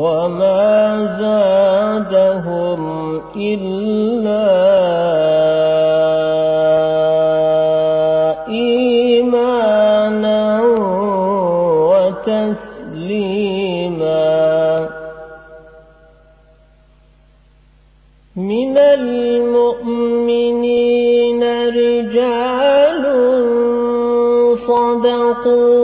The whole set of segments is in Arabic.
وما زادهم إلا إيمانا وتسليما من المؤمنين رجال صدقوا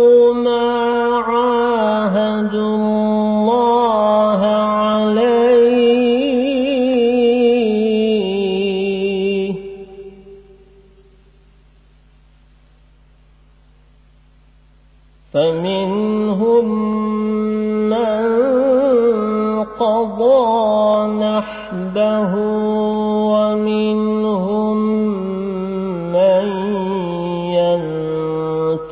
فمنهم من قضى نحبه ومنهم من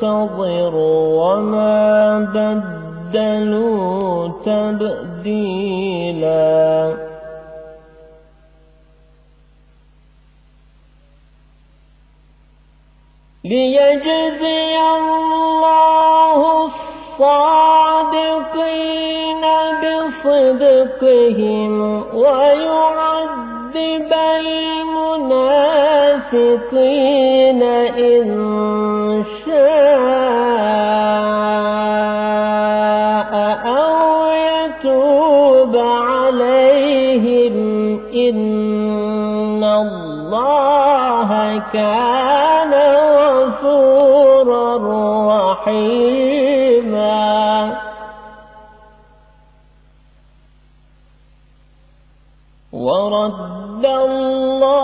ينتظر وما بدلوا تبديلا. ليجزي المنافقين إن شاء أو يتوب عليهم إن الله كان غفورا رحيما. ورد الله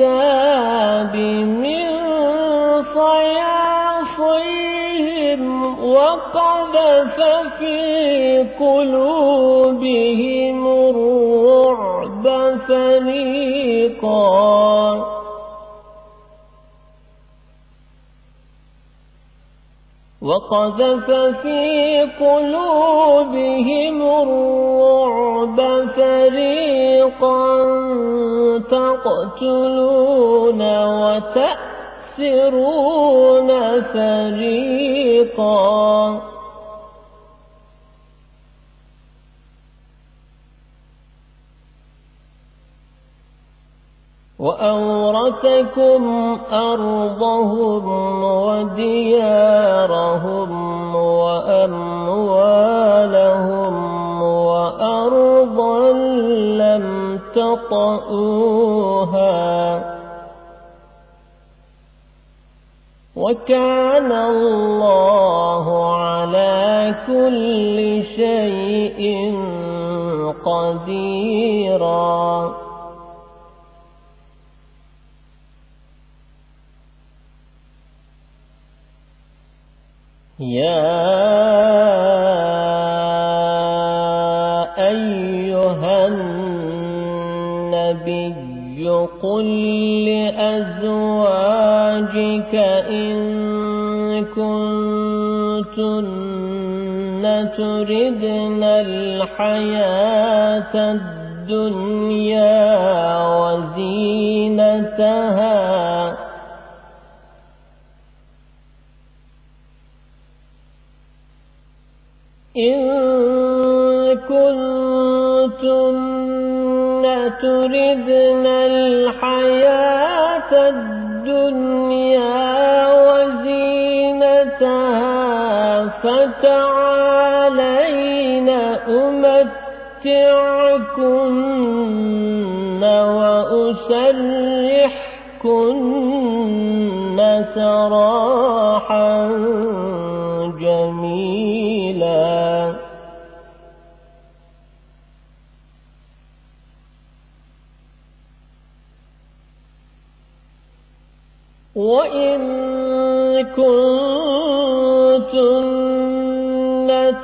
الكتاب من صياصيهم وقذف في قلوبهم الرعب فريقا. وقذف في قلوبهم فريقا تقتلون وتأسرون فريقا. وأورثكم أرضهم وديارهم وأموالهم لم تطئوها وكان الله على كل شيء قديرا يا لأزواجك إن كنتن تردن الحياة الدنيا وزينتها إن كنتن تردن الحياة الدنيا وزينتها فتعالين أمتعكن وأسرحكن سراحا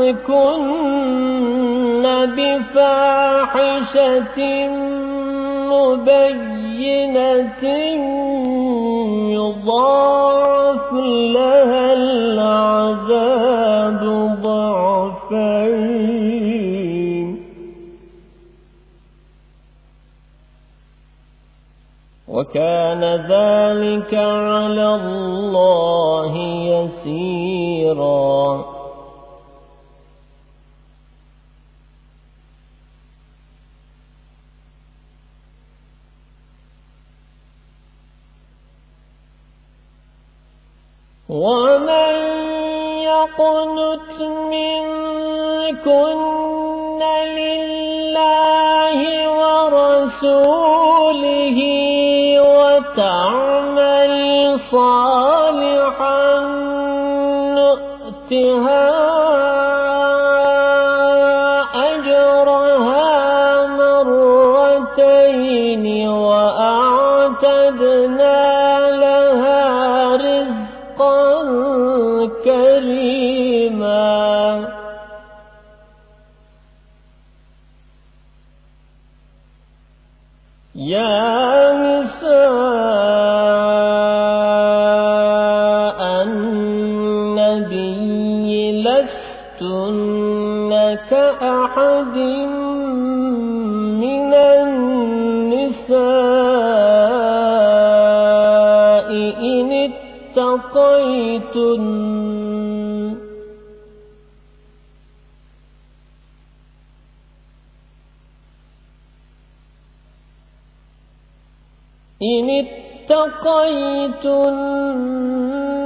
منكن بفاحشة مبينة يضاعف لها العذاب ضعفين وكان ذلك على الله يسيرا. ومن يقنت منكن لله ورسوله وتعمل صالحا نؤتها النبي لستن كأحد من النساء إن اتقيتن. إن اتقيتن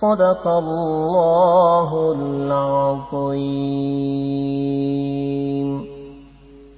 صدق الله العظيم.